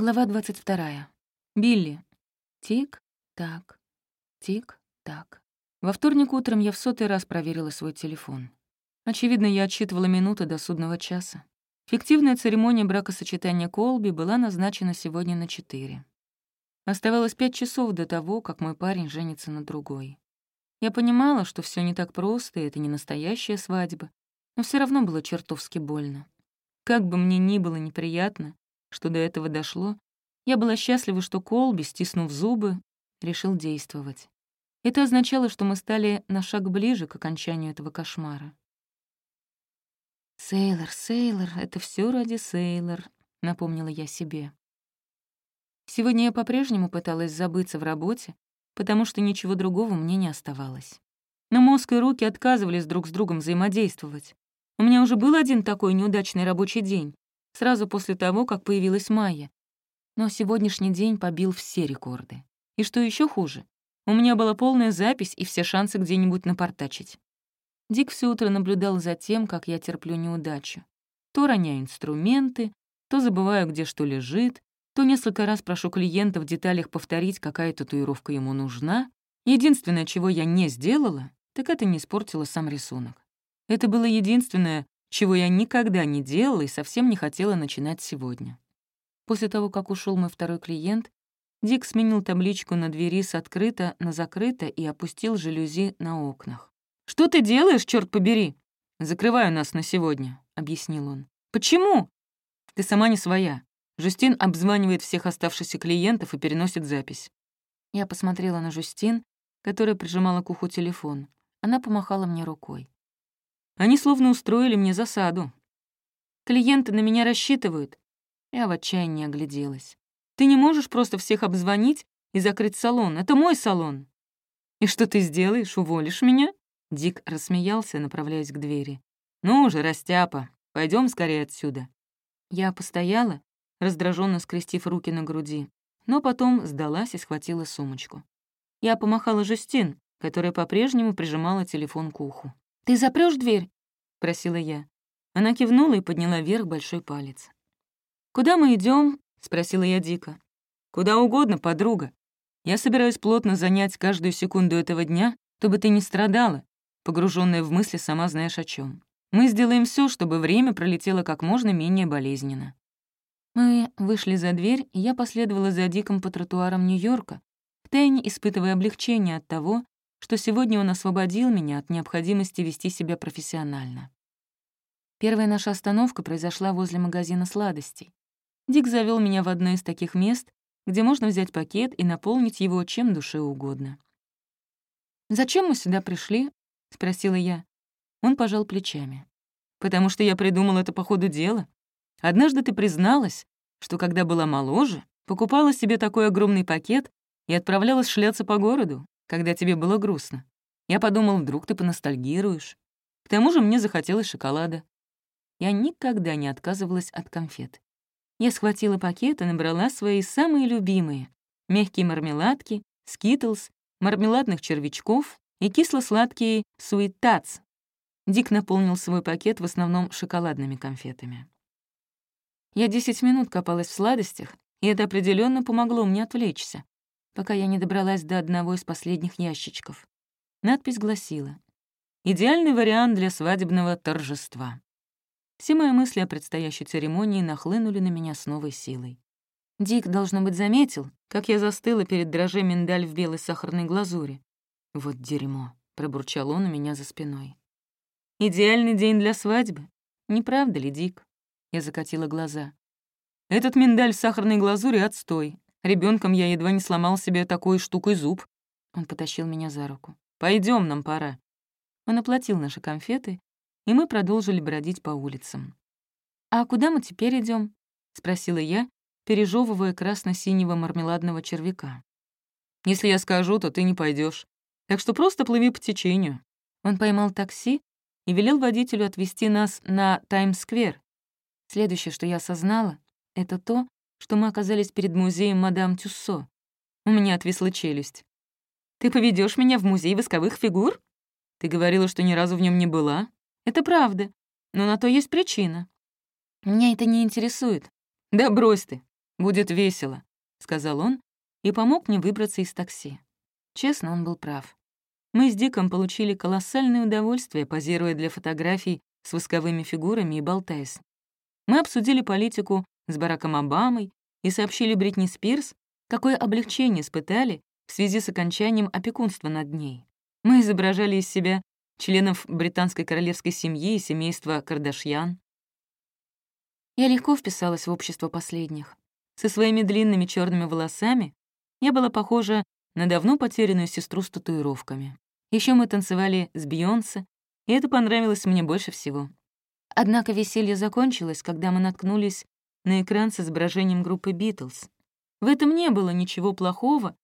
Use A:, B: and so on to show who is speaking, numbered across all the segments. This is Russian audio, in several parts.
A: Глава 22. Билли. Тик-так, тик-так. Во вторник утром я в сотый раз проверила свой телефон. Очевидно, я отсчитывала минуты до судного часа. Фиктивная церемония бракосочетания Колби была назначена сегодня на четыре. Оставалось пять часов до того, как мой парень женится на другой. Я понимала, что все не так просто, и это не настоящая свадьба, но все равно было чертовски больно. Как бы мне ни было неприятно, что до этого дошло, я была счастлива, что Колби, стиснув зубы, решил действовать. Это означало, что мы стали на шаг ближе к окончанию этого кошмара. «Сейлор, Сейлор, это все ради Сейлор», — напомнила я себе. Сегодня я по-прежнему пыталась забыться в работе, потому что ничего другого мне не оставалось. Но мозг и руки отказывались друг с другом взаимодействовать. У меня уже был один такой неудачный рабочий день, сразу после того, как появилась Майя. Но сегодняшний день побил все рекорды. И что еще хуже, у меня была полная запись и все шансы где-нибудь напортачить. Дик все утро наблюдал за тем, как я терплю неудачу. То роняю инструменты, то забываю, где что лежит, то несколько раз прошу клиента в деталях повторить, какая татуировка ему нужна. Единственное, чего я не сделала, так это не испортила сам рисунок. Это было единственное, чего я никогда не делала и совсем не хотела начинать сегодня. После того, как ушел мой второй клиент, Дик сменил табличку на двери с «открыто» на «закрыто» и опустил жалюзи на окнах. «Что ты делаешь, черт побери?» «Закрываю нас на сегодня», — объяснил он. «Почему?» «Ты сама не своя. Жустин обзванивает всех оставшихся клиентов и переносит запись». Я посмотрела на Жустин, которая прижимала к уху телефон. Она помахала мне рукой. Они словно устроили мне засаду. Клиенты на меня рассчитывают. Я в отчаянии огляделась. Ты не можешь просто всех обзвонить и закрыть салон. Это мой салон. И что ты сделаешь? Уволишь меня? Дик рассмеялся, направляясь к двери. Ну же, растяпа, пойдем скорее отсюда. Я постояла, раздраженно скрестив руки на груди, но потом сдалась и схватила сумочку. Я помахала Жустин, которая по-прежнему прижимала телефон к уху. «Ты запрёшь дверь?» — просила я. Она кивнула и подняла вверх большой палец. «Куда мы идем? спросила я дико. «Куда угодно, подруга. Я собираюсь плотно занять каждую секунду этого дня, чтобы ты не страдала, погруженная в мысли сама знаешь о чем. Мы сделаем все, чтобы время пролетело как можно менее болезненно». Мы вышли за дверь, и я последовала за Диком по тротуарам Нью-Йорка, втайне испытывая облегчение от того, что сегодня он освободил меня от необходимости вести себя профессионально. Первая наша остановка произошла возле магазина сладостей. Дик завел меня в одно из таких мест, где можно взять пакет и наполнить его чем душе угодно. «Зачем мы сюда пришли?» — спросила я. Он пожал плечами. «Потому что я придумал это по ходу дела. Однажды ты призналась, что когда была моложе, покупала себе такой огромный пакет и отправлялась шляться по городу, когда тебе было грустно. Я подумал, вдруг ты поностальгируешь. К тому же мне захотелось шоколада. Я никогда не отказывалась от конфет. Я схватила пакет и набрала свои самые любимые — мягкие мармеладки, скитлс, мармеладных червячков и кисло-сладкие суитац. Дик наполнил свой пакет в основном шоколадными конфетами. Я 10 минут копалась в сладостях, и это определенно помогло мне отвлечься, пока я не добралась до одного из последних ящичков. Надпись гласила «Идеальный вариант для свадебного торжества». Все мои мысли о предстоящей церемонии нахлынули на меня с новой силой. Дик, должно быть, заметил, как я застыла перед дроже миндаль в белой сахарной глазури. «Вот дерьмо», — пробурчал он у меня за спиной. «Идеальный день для свадьбы? Не правда ли, Дик?» Я закатила глаза. «Этот миндаль в сахарной глазури — отстой. Ребенком я едва не сломал себе такой штукой зуб. Он потащил меня за руку. Пойдем, нам пора. Он оплатил наши конфеты, и мы продолжили бродить по улицам. «А куда мы теперь идем? спросила я, пережевывая красно-синего мармеладного червяка. «Если я скажу, то ты не пойдешь. Так что просто плыви по течению». Он поймал такси и велел водителю отвезти нас на Таймс-сквер. Следующее, что я осознала, это то, что мы оказались перед музеем мадам Тюссо. У меня отвисла челюсть. «Ты поведешь меня в музей восковых фигур?» «Ты говорила, что ни разу в нем не была?» «Это правда, но на то есть причина». «Меня это не интересует». «Да брось ты. «Будет весело», — сказал он и помог мне выбраться из такси. Честно, он был прав. Мы с Диком получили колоссальное удовольствие, позируя для фотографий с восковыми фигурами и болтаясь. Мы обсудили политику с Бараком Обамой и сообщили Бритни Спирс, какое облегчение испытали в связи с окончанием опекунства над ней. Мы изображали из себя членов британской королевской семьи и семейства Кардашьян. Я легко вписалась в общество последних. Со своими длинными черными волосами я была похожа на давно потерянную сестру с татуировками. Еще мы танцевали с Бейонсе, и это понравилось мне больше всего. Однако веселье закончилось, когда мы наткнулись на экран с изображением группы «Битлз». В этом не было ничего плохого,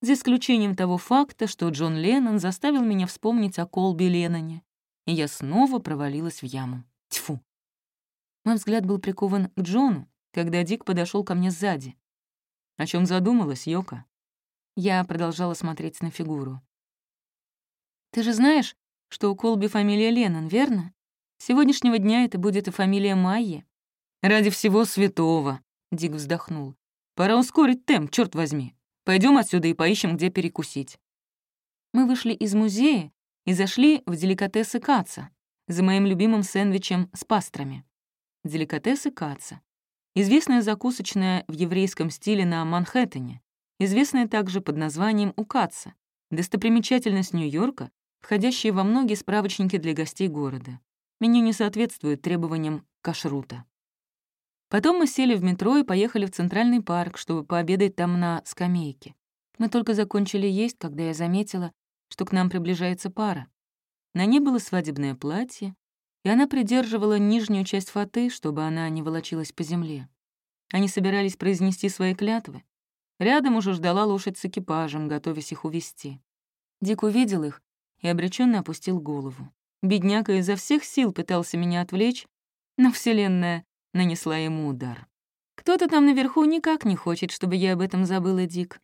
A: за исключением того факта, что Джон Леннон заставил меня вспомнить о Колби Ленноне, и я снова провалилась в яму. Тьфу. Мой взгляд был прикован к Джону, когда Дик подошел ко мне сзади. «О чем задумалась, Йока?» Я продолжала смотреть на фигуру. «Ты же знаешь, что у Колби фамилия Леннон, верно? С сегодняшнего дня это будет и фамилия Майи». «Ради всего святого», — Дик вздохнул. «Пора ускорить темп, черт возьми. Пойдем отсюда и поищем, где перекусить». Мы вышли из музея и зашли в деликатесы Каца за моим любимым сэндвичем с пастрами. Деликатесы Каца. Известная закусочная в еврейском стиле на Манхэттене, известная также под названием Укаца, достопримечательность Нью-Йорка, входящая во многие справочники для гостей города. Меню не соответствует требованиям кашрута. Потом мы сели в метро и поехали в Центральный парк, чтобы пообедать там на скамейке. Мы только закончили есть, когда я заметила, что к нам приближается пара. На ней было свадебное платье, и она придерживала нижнюю часть фаты, чтобы она не волочилась по земле. Они собирались произнести свои клятвы. Рядом уже ждала лошадь с экипажем, готовясь их увести. Дик увидел их и обреченно опустил голову. Бедняка изо всех сил пытался меня отвлечь, но Вселенная нанесла ему удар. Кто-то там наверху никак не хочет, чтобы я об этом забыла, Дик.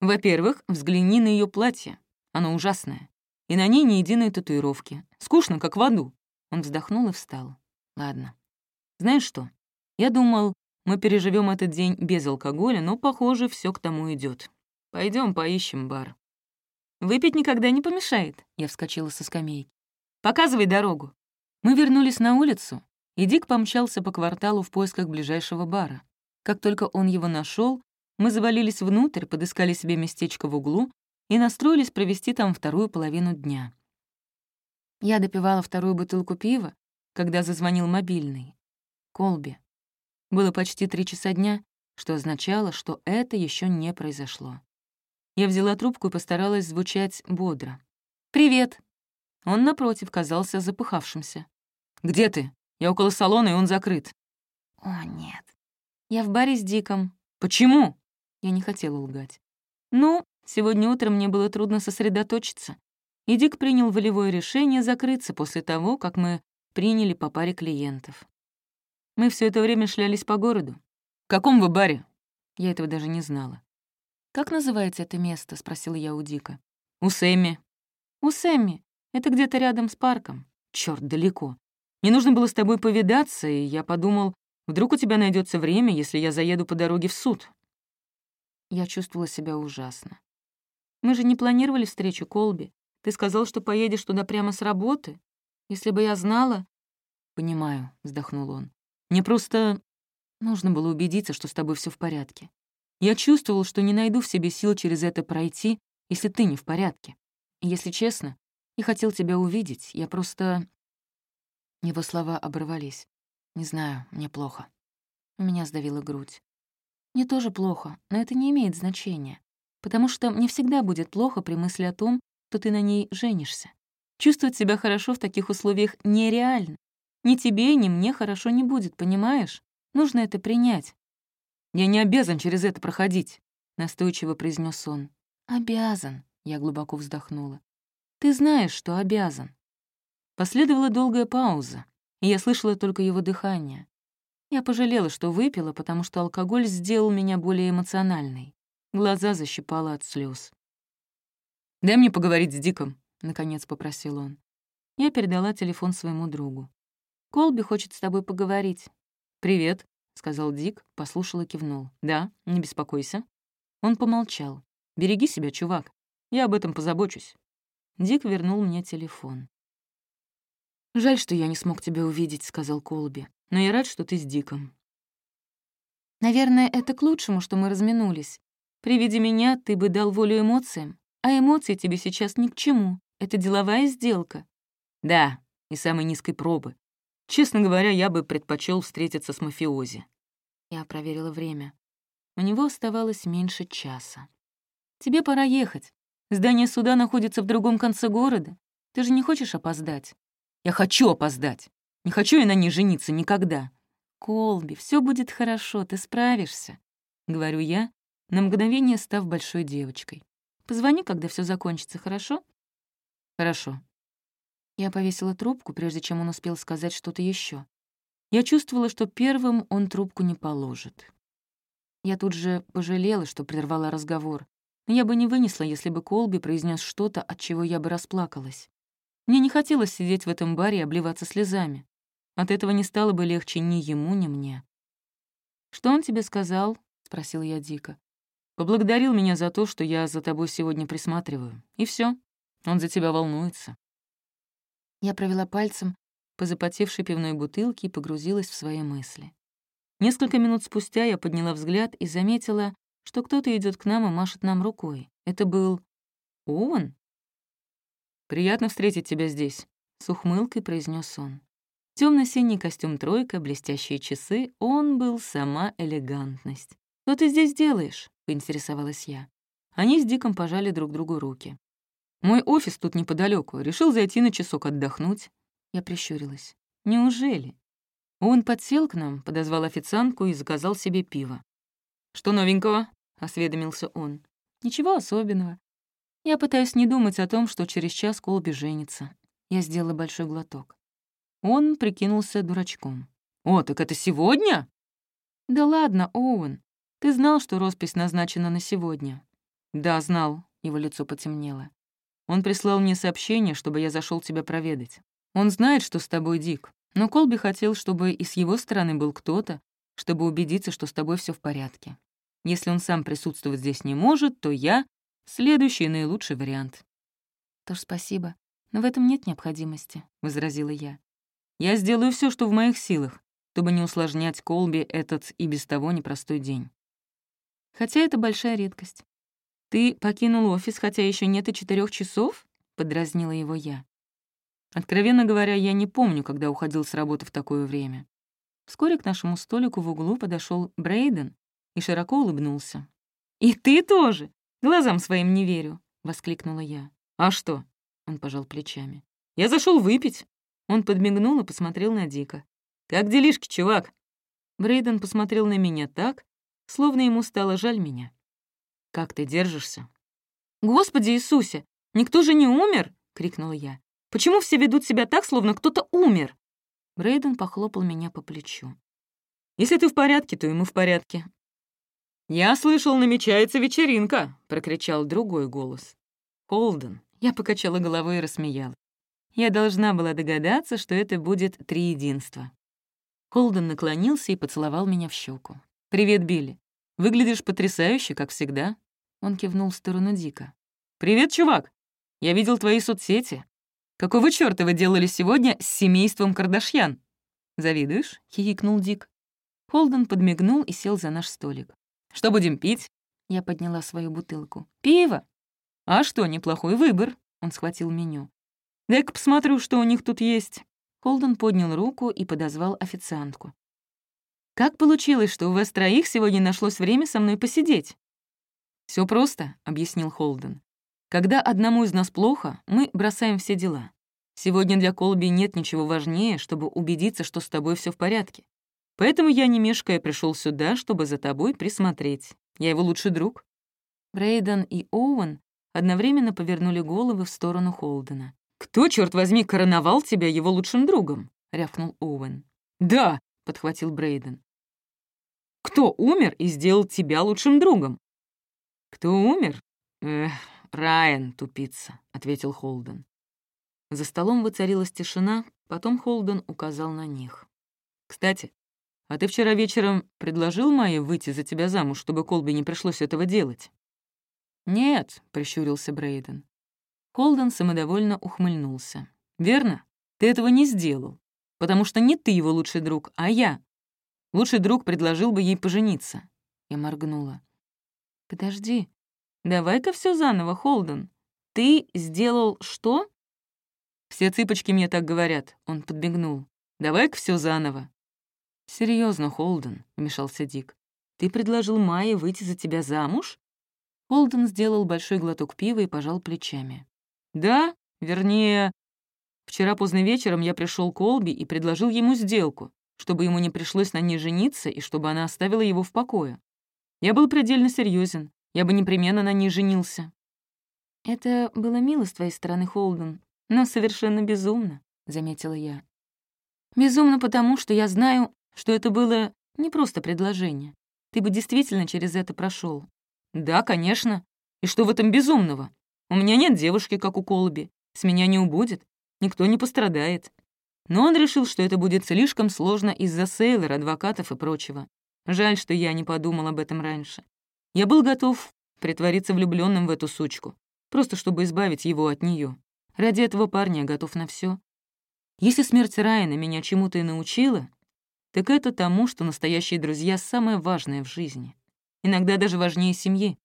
A: Во-первых, взгляни на ее платье. Оно ужасное. И на ней ни единой татуировки. Скучно, как в аду. Он вздохнул и встал. Ладно. Знаешь что? Я думал, мы переживем этот день без алкоголя, но, похоже, все к тому идет. Пойдем поищем бар. Выпить никогда не помешает. Я вскочила со скамейки. Показывай дорогу. Мы вернулись на улицу, и Дик помчался по кварталу в поисках ближайшего бара. Как только он его нашел, мы завалились внутрь, подыскали себе местечко в углу и настроились провести там вторую половину дня. Я допивала вторую бутылку пива, когда зазвонил мобильный. Колби. Было почти три часа дня, что означало, что это еще не произошло. Я взяла трубку и постаралась звучать бодро. «Привет!» Он, напротив, казался запыхавшимся. «Где ты? Я около салона, и он закрыт». «О, нет. Я в баре с Диком». «Почему?» Я не хотела лгать. «Ну, сегодня утром мне было трудно сосредоточиться и Дик принял волевое решение закрыться после того, как мы приняли по паре клиентов. Мы все это время шлялись по городу. «В каком вы баре?» Я этого даже не знала. «Как называется это место?» — спросила я у Дика. «У Сэмми». «У Сэмми. Это где-то рядом с парком. Черт, далеко. Мне нужно было с тобой повидаться, и я подумал, вдруг у тебя найдется время, если я заеду по дороге в суд». Я чувствовала себя ужасно. Мы же не планировали встречу Колби. Ты сказал, что поедешь туда прямо с работы? Если бы я знала...» «Понимаю», — вздохнул он. «Мне просто нужно было убедиться, что с тобой все в порядке. Я чувствовал, что не найду в себе сил через это пройти, если ты не в порядке. Если честно, я хотел тебя увидеть, я просто...» Его слова оборвались. «Не знаю, мне плохо». Меня сдавила грудь. «Мне тоже плохо, но это не имеет значения, потому что мне всегда будет плохо при мысли о том, что ты на ней женишься. Чувствовать себя хорошо в таких условиях нереально. Ни тебе, ни мне хорошо не будет, понимаешь? Нужно это принять. «Я не обязан через это проходить», — настойчиво произнес он. «Обязан», — я глубоко вздохнула. «Ты знаешь, что обязан». Последовала долгая пауза, и я слышала только его дыхание. Я пожалела, что выпила, потому что алкоголь сделал меня более эмоциональной. Глаза защипала от слез. «Дай мне поговорить с Диком», — наконец попросил он. Я передала телефон своему другу. «Колби хочет с тобой поговорить». «Привет», — сказал Дик, послушал и кивнул. «Да, не беспокойся». Он помолчал. «Береги себя, чувак. Я об этом позабочусь». Дик вернул мне телефон. «Жаль, что я не смог тебя увидеть», — сказал Колби. «Но я рад, что ты с Диком». «Наверное, это к лучшему, что мы разминулись. При виде меня ты бы дал волю эмоциям, а эмоции тебе сейчас ни к чему. Это деловая сделка». «Да, и самой низкой пробы. Честно говоря, я бы предпочел встретиться с мафиози». Я проверила время. У него оставалось меньше часа. «Тебе пора ехать. Здание суда находится в другом конце города. Ты же не хочешь опоздать?» «Я хочу опоздать. Не хочу я на ней жениться никогда». «Колби, все будет хорошо, ты справишься», — говорю я, на мгновение став большой девочкой. «Позвони, когда все закончится, хорошо?» «Хорошо», я повесила трубку, прежде чем он успел сказать что-то еще. Я чувствовала, что первым он трубку не положит. Я тут же пожалела, что прервала разговор. Но я бы не вынесла, если бы Колби произнес что-то, от чего я бы расплакалась. Мне не хотелось сидеть в этом баре и обливаться слезами. От этого не стало бы легче ни ему, ни мне. «Что он тебе сказал?» — спросил я дико. «Поблагодарил меня за то, что я за тобой сегодня присматриваю. И все. Он за тебя волнуется». Я провела пальцем по запотевшей пивной бутылке и погрузилась в свои мысли. Несколько минут спустя я подняла взгляд и заметила, что кто-то идет к нам и машет нам рукой. Это был Оуэн? «Приятно встретить тебя здесь», — с ухмылкой произнес он. Темно-синий костюм «тройка», блестящие часы, он был сама элегантность. «Что ты здесь делаешь?» — поинтересовалась я. Они с Диком пожали друг другу руки. Мой офис тут неподалеку. Решил зайти на часок отдохнуть. Я прищурилась. Неужели? Он подсел к нам, подозвал официантку и заказал себе пиво. «Что новенького?» — осведомился он. «Ничего особенного. Я пытаюсь не думать о том, что через час Колби женится». Я сделала большой глоток. Он прикинулся дурачком. «О, так это сегодня?» «Да ладно, Оуэн. Ты знал, что роспись назначена на сегодня?» «Да, знал». Его лицо потемнело. Он прислал мне сообщение, чтобы я зашел тебя проведать. Он знает, что с тобой Дик, но Колби хотел, чтобы и с его стороны был кто-то, чтобы убедиться, что с тобой все в порядке. Если он сам присутствовать здесь не может, то я — следующий наилучший вариант». «Тоже спасибо, но в этом нет необходимости», — возразила я. «Я сделаю все, что в моих силах, чтобы не усложнять Колби этот и без того непростой день. Хотя это большая редкость. «Ты покинул офис, хотя еще нет и четырех часов?» — подразнила его я. Откровенно говоря, я не помню, когда уходил с работы в такое время. Вскоре к нашему столику в углу подошел Брейден и широко улыбнулся. «И ты тоже? Глазам своим не верю!» — воскликнула я. «А что?» — он пожал плечами. «Я зашел выпить!» Он подмигнул и посмотрел на Дика. «Как делишки, чувак?» Брейден посмотрел на меня так, словно ему стало жаль меня. «Как ты держишься?» «Господи Иисусе! Никто же не умер!» — крикнула я. «Почему все ведут себя так, словно кто-то умер?» Брейден похлопал меня по плечу. «Если ты в порядке, то и мы в порядке». «Я слышал, намечается вечеринка!» — прокричал другой голос. «Холден». Я покачала головой и рассмеялась. Я должна была догадаться, что это будет триединство. Холден наклонился и поцеловал меня в щеку. «Привет, Билли. Выглядишь потрясающе, как всегда». Он кивнул в сторону Дика. «Привет, чувак! Я видел твои соцсети. Какого чёрта вы делали сегодня с семейством Кардашьян?» «Завидуешь?» — хихикнул Дик. Холден подмигнул и сел за наш столик. «Что будем пить?» Я подняла свою бутылку. «Пиво!» «А что, неплохой выбор!» Он схватил меню. «Дай-ка посмотрю, что у них тут есть». Холден поднял руку и подозвал официантку. «Как получилось, что у вас троих сегодня нашлось время со мной посидеть?» Все просто», — объяснил Холден. «Когда одному из нас плохо, мы бросаем все дела. Сегодня для Колби нет ничего важнее, чтобы убедиться, что с тобой все в порядке. Поэтому я, не мешкая, пришел сюда, чтобы за тобой присмотреть. Я его лучший друг». Брейден и Оуэн одновременно повернули головы в сторону Холдена. «Кто, черт возьми, короновал тебя его лучшим другом?» — рявкнул Оуэн. «Да», — подхватил Брейден. «Кто умер и сделал тебя лучшим другом?» «Кто умер?» «Эх, Райан, тупица», — ответил Холден. За столом воцарилась тишина, потом Холден указал на них. «Кстати, «А ты вчера вечером предложил Майе выйти за тебя замуж, чтобы Колби не пришлось этого делать?» «Нет», — прищурился Брейден. Холден самодовольно ухмыльнулся. «Верно? Ты этого не сделал, потому что не ты его лучший друг, а я. Лучший друг предложил бы ей пожениться». Я моргнула. «Подожди, давай-ка все заново, Холден. Ты сделал что?» «Все цыпочки мне так говорят», — он подбегнул. «Давай-ка все заново». Серьезно, Холден», — вмешался Дик. «Ты предложил Майе выйти за тебя замуж?» Холден сделал большой глоток пива и пожал плечами. «Да, вернее, вчера поздно вечером я пришел к Олби и предложил ему сделку, чтобы ему не пришлось на ней жениться и чтобы она оставила его в покое. Я был предельно серьезен, я бы непременно на ней женился». «Это было мило с твоей стороны, Холден, но совершенно безумно», — заметила я. «Безумно потому, что я знаю, что это было не просто предложение. Ты бы действительно через это прошел. «Да, конечно. И что в этом безумного? У меня нет девушки, как у Колби. С меня не убудет. Никто не пострадает». Но он решил, что это будет слишком сложно из-за сейлор, адвокатов и прочего. Жаль, что я не подумал об этом раньше. Я был готов притвориться влюбленным в эту сучку, просто чтобы избавить его от нее. Ради этого парня готов на все. Если смерть Райана меня чему-то и научила, так это тому, что настоящие друзья — самое важное в жизни иногда даже важнее семьи.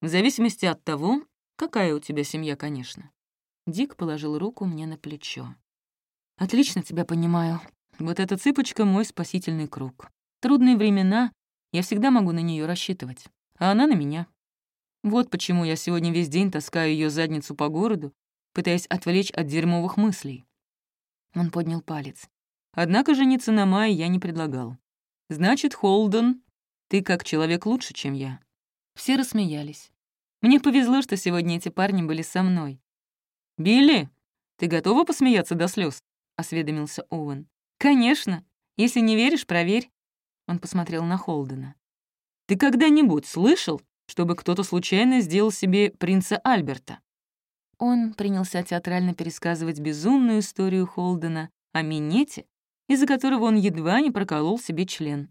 A: В зависимости от того, какая у тебя семья, конечно. Дик положил руку мне на плечо. «Отлично тебя понимаю. Вот эта цыпочка — мой спасительный круг. Трудные времена, я всегда могу на нее рассчитывать, а она на меня. Вот почему я сегодня весь день таскаю ее задницу по городу, пытаясь отвлечь от дерьмовых мыслей». Он поднял палец. Однако жениться на Майе я не предлагал. Значит, Холден ты как человек лучше, чем я». Все рассмеялись. Мне повезло, что сегодня эти парни были со мной. «Билли, ты готова посмеяться до слез? осведомился Оуэн. «Конечно. Если не веришь, проверь». Он посмотрел на Холдена. «Ты когда-нибудь слышал, чтобы кто-то случайно сделал себе принца Альберта?» Он принялся театрально пересказывать безумную историю Холдена о минете, из-за которого он едва не проколол себе член.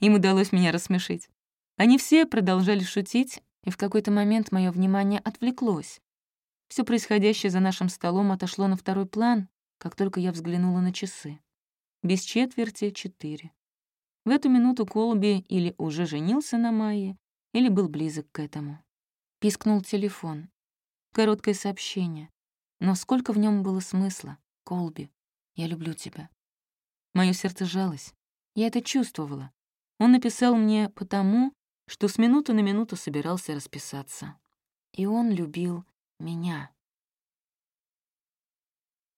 A: Им удалось меня рассмешить. Они все продолжали шутить, и в какой-то момент мое внимание отвлеклось. Все происходящее за нашим столом отошло на второй план, как только я взглянула на часы. Без четверти — четыре. В эту минуту Колби или уже женился на Майе, или был близок к этому. Пискнул телефон. Короткое сообщение. Но сколько в нем было смысла? Колби, я люблю тебя. Мое сердце жалось. Я это чувствовала. Он написал мне потому, что с минуты на минуту собирался расписаться. И он любил меня.